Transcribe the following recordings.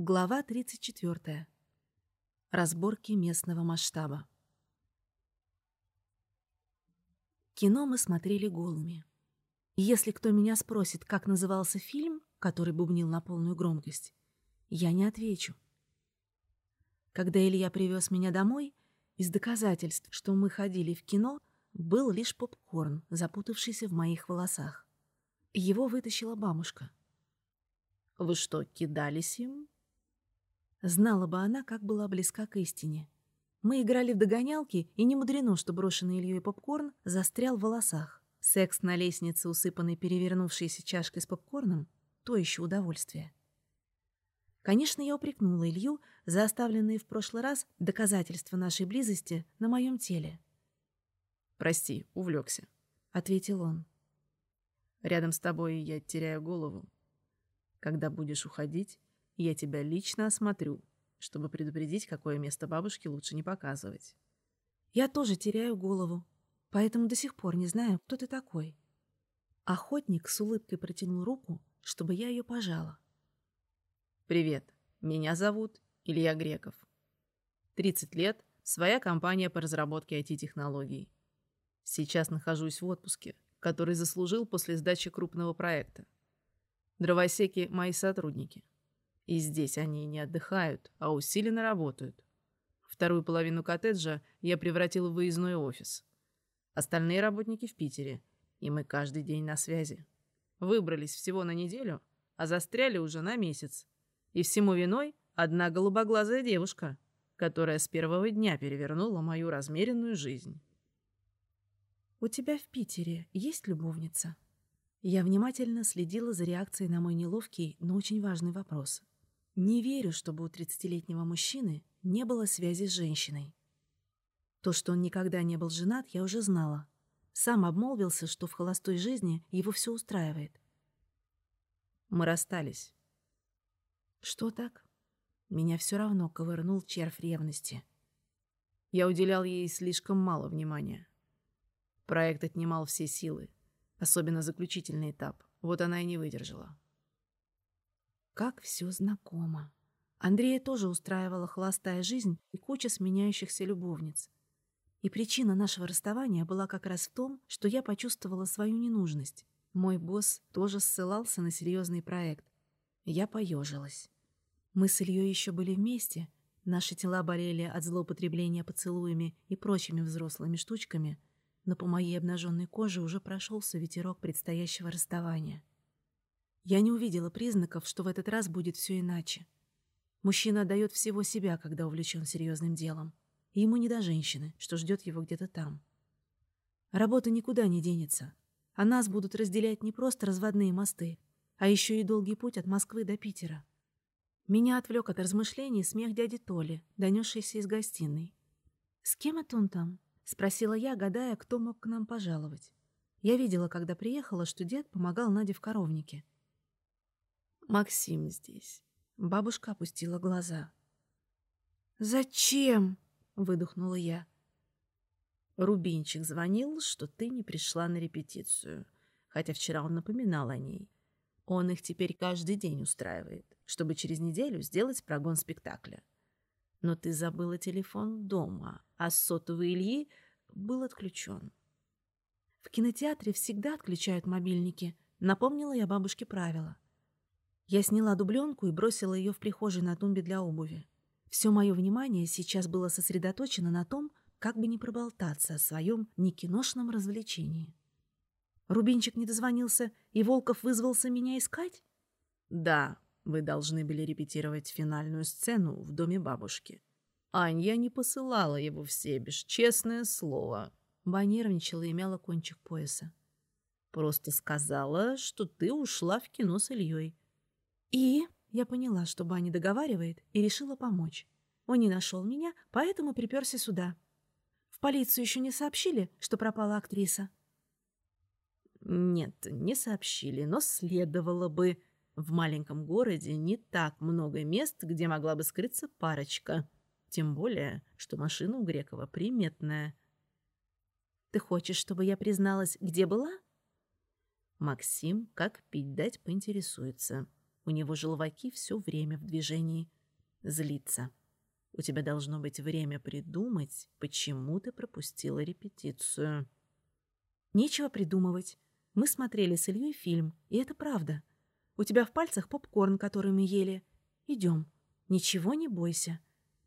Глава 34. Разборки местного масштаба. Кино мы смотрели голыми. Если кто меня спросит, как назывался фильм, который бубнил на полную громкость, я не отвечу. Когда Илья привез меня домой, из доказательств, что мы ходили в кино, был лишь попкорн, запутавшийся в моих волосах. Его вытащила бабушка. «Вы что, кидались им?» Знала бы она, как была близка к истине. Мы играли в догонялки, и не мудрено, что брошенный Ильей попкорн застрял в волосах. Секс на лестнице, усыпанный перевернувшейся чашкой с попкорном, то еще удовольствие. Конечно, я упрекнула Илью за оставленные в прошлый раз доказательства нашей близости на моем теле. «Прости, увлекся», — ответил он. «Рядом с тобой я теряю голову. Когда будешь уходить, я тебя лично осмотрю, чтобы предупредить, какое место бабушке лучше не показывать». «Я тоже теряю голову, поэтому до сих пор не знаю, кто ты такой». Охотник с улыбкой протянул руку, чтобы я ее пожала. «Привет, меня зовут Илья Греков. 30 лет, своя компания по разработке IT-технологий. Сейчас нахожусь в отпуске, который заслужил после сдачи крупного проекта. Дровосеки – мои сотрудники. И здесь они не отдыхают, а усиленно работают. Вторую половину коттеджа я превратил в выездной офис. Остальные работники в Питере, и мы каждый день на связи. Выбрались всего на неделю, а застряли уже на месяц. И всему виной одна голубоглазая девушка, которая с первого дня перевернула мою размеренную жизнь. «У тебя в Питере есть любовница?» Я внимательно следила за реакцией на мой неловкий, но очень важный вопрос. Не верю, чтобы у 30-летнего мужчины не было связи с женщиной. То, что он никогда не был женат, я уже знала. Сам обмолвился, что в холостой жизни его все устраивает. Мы расстались. Что так? Меня все равно ковырнул червь ревности. Я уделял ей слишком мало внимания. Проект отнимал все силы, особенно заключительный этап. Вот она и не выдержала. Как все знакомо. Андрея тоже устраивала холостая жизнь и куча сменяющихся любовниц. И причина нашего расставания была как раз в том, что я почувствовала свою ненужность. Мой босс тоже ссылался на серьезный проект. Я поежилась. Мы с Ильей еще были вместе. Наши тела болели от злоупотребления поцелуями и прочими взрослыми штучками, но по моей обнаженной коже уже прошелся ветерок предстоящего расставания. Я не увидела признаков, что в этот раз будет все иначе. Мужчина отдает всего себя, когда увлечен серьезным делом. И ему не до женщины, что ждет его где-то там. Работа никуда не денется. А нас будут разделять не просто разводные мосты, а еще и долгий путь от Москвы до Питера. Меня отвлек от размышлений смех дяди Толи, донесшийся из гостиной. «С кем это он там?» — спросила я, гадая, кто мог к нам пожаловать. Я видела, когда приехала, что дед помогал Наде в коровнике — Максим здесь. Бабушка опустила глаза. «Зачем?» — выдохнула я. Рубинчик звонил, что ты не пришла на репетицию, хотя вчера он напоминал о ней. Он их теперь каждый день устраивает, чтобы через неделю сделать прогон спектакля. Но ты забыла телефон дома, а сотовый Ильи был отключен. В кинотеатре всегда отключают мобильники, напомнила я бабушке правила. Я сняла дубленку и бросила ее в прихожей на тумбе для обуви. Все мое внимание сейчас было сосредоточено на том, как бы не проболтаться о своем некиношном развлечении. Рубинчик не дозвонился, и Волков вызвался меня искать? Да, вы должны были репетировать финальную сцену в доме бабушки. Ань, я не посылала его в Себеж, честное слово. Ба нервничала и мяла кончик пояса. Просто сказала, что ты ушла в кино с Ильей. И я поняла, что Банни договаривает, и решила помочь. Он не нашел меня, поэтому приперся сюда. В полицию еще не сообщили, что пропала актриса? Нет, не сообщили, но следовало бы. В маленьком городе не так много мест, где могла бы скрыться парочка. Тем более, что машина у Грекова приметная. Ты хочешь, чтобы я призналась, где была? Максим, как пить дать, поинтересуется. У него желваки все время в движении. Злится. У тебя должно быть время придумать, почему ты пропустила репетицию. Нечего придумывать. Мы смотрели с Ильей фильм, и это правда. У тебя в пальцах попкорн, который мы ели. Идем. Ничего не бойся.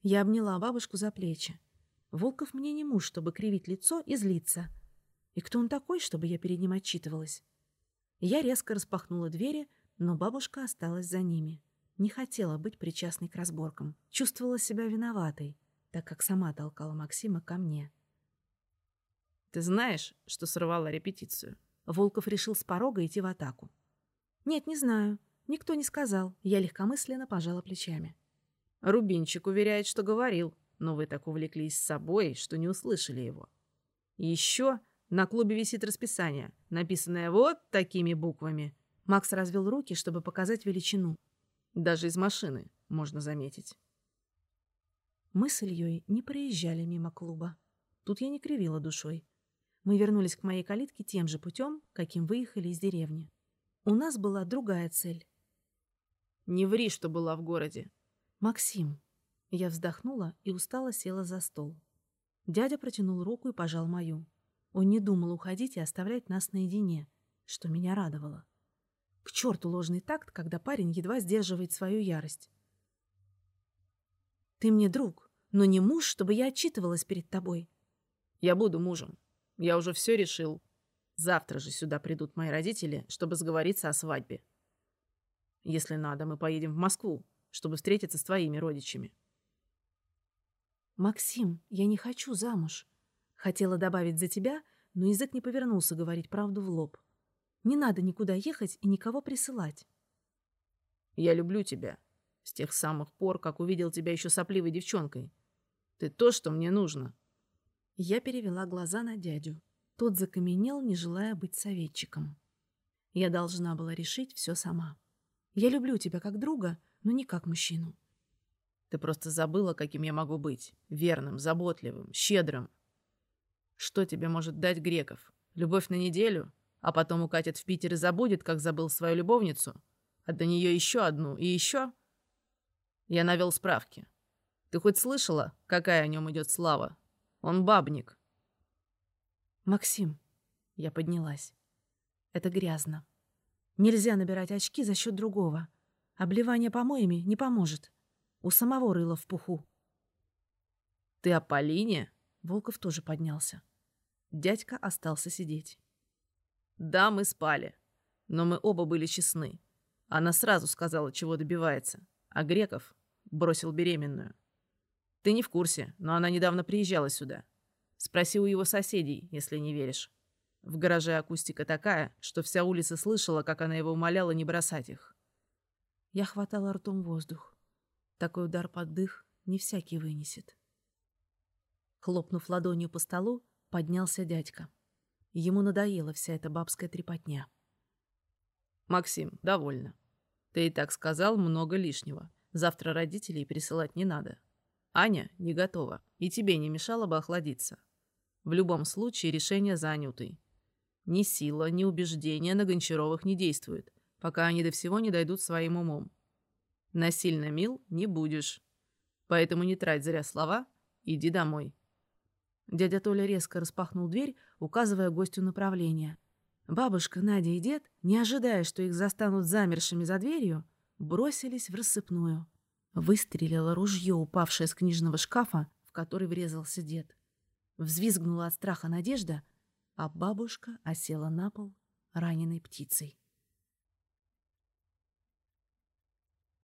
Я обняла бабушку за плечи. Волков мне не муж, чтобы кривить лицо и злиться. И кто он такой, чтобы я перед ним отчитывалась? Я резко распахнула двери, но бабушка осталась за ними. Не хотела быть причастной к разборкам. Чувствовала себя виноватой, так как сама толкала Максима ко мне. «Ты знаешь, что сорвала репетицию?» Волков решил с порога идти в атаку. «Нет, не знаю. Никто не сказал». Я легкомысленно пожала плечами. Рубинчик уверяет, что говорил, но вы так увлеклись собой, что не услышали его. еще на клубе висит расписание, написанное вот такими буквами. Макс развел руки, чтобы показать величину. Даже из машины, можно заметить. Мы с Ильей не проезжали мимо клуба. Тут я не кривила душой. Мы вернулись к моей калитке тем же путем, каким выехали из деревни. У нас была другая цель. Не ври, что была в городе. Максим. Я вздохнула и устало села за стол. Дядя протянул руку и пожал мою. Он не думал уходить и оставлять нас наедине, что меня радовало. К черту ложный такт, когда парень едва сдерживает свою ярость. «Ты мне друг, но не муж, чтобы я отчитывалась перед тобой». «Я буду мужем. Я уже все решил. Завтра же сюда придут мои родители, чтобы сговориться о свадьбе. Если надо, мы поедем в Москву, чтобы встретиться с твоими родичами». «Максим, я не хочу замуж». Хотела добавить за тебя, но язык не повернулся говорить правду в лоб. Не надо никуда ехать и никого присылать. Я люблю тебя. С тех самых пор, как увидел тебя еще сопливой девчонкой. Ты то, что мне нужно. Я перевела глаза на дядю. Тот закаменел, не желая быть советчиком. Я должна была решить все сама. Я люблю тебя как друга, но не как мужчину. Ты просто забыла, каким я могу быть. Верным, заботливым, щедрым. Что тебе может дать Греков? Любовь на неделю? А потом укатит в Питер и забудет, как забыл свою любовницу, а до нее еще одну и еще. Я навел справки. Ты хоть слышала, какая о нем идет слава? Он бабник. Максим, я поднялась. Это грязно. Нельзя набирать очки за счет другого. Обливание помоями не поможет. У самого рыла в пуху. Ты о Полине? Волков тоже поднялся. Дядька остался сидеть. Да, мы спали. Но мы оба были честны. Она сразу сказала, чего добивается. А Греков бросил беременную. Ты не в курсе, но она недавно приезжала сюда. Спроси у его соседей, если не веришь. В гараже акустика такая, что вся улица слышала, как она его умоляла не бросать их. Я хватала ртом воздух. Такой удар под дых не всякий вынесет. Хлопнув ладонью по столу, поднялся дядька. Ему надоела вся эта бабская трепотня. «Максим, довольно. Ты и так сказал много лишнего. Завтра родителей пересылать не надо. Аня не готова, и тебе не мешало бы охладиться. В любом случае решение за. Ни сила, ни убеждения на Гончаровых не действуют, пока они до всего не дойдут своим умом. Насильно мил не будешь. Поэтому не трать зря слова, иди домой. Дядя Толя резко распахнул дверь, указывая гостю направление. Бабушка, Надя и дед, не ожидая, что их застанут замершими за дверью, бросились в рассыпную. Выстрелило ружье, упавшее с книжного шкафа, в который врезался дед. Взвизгнула от страха Надежда, а бабушка осела на пол раненой птицей.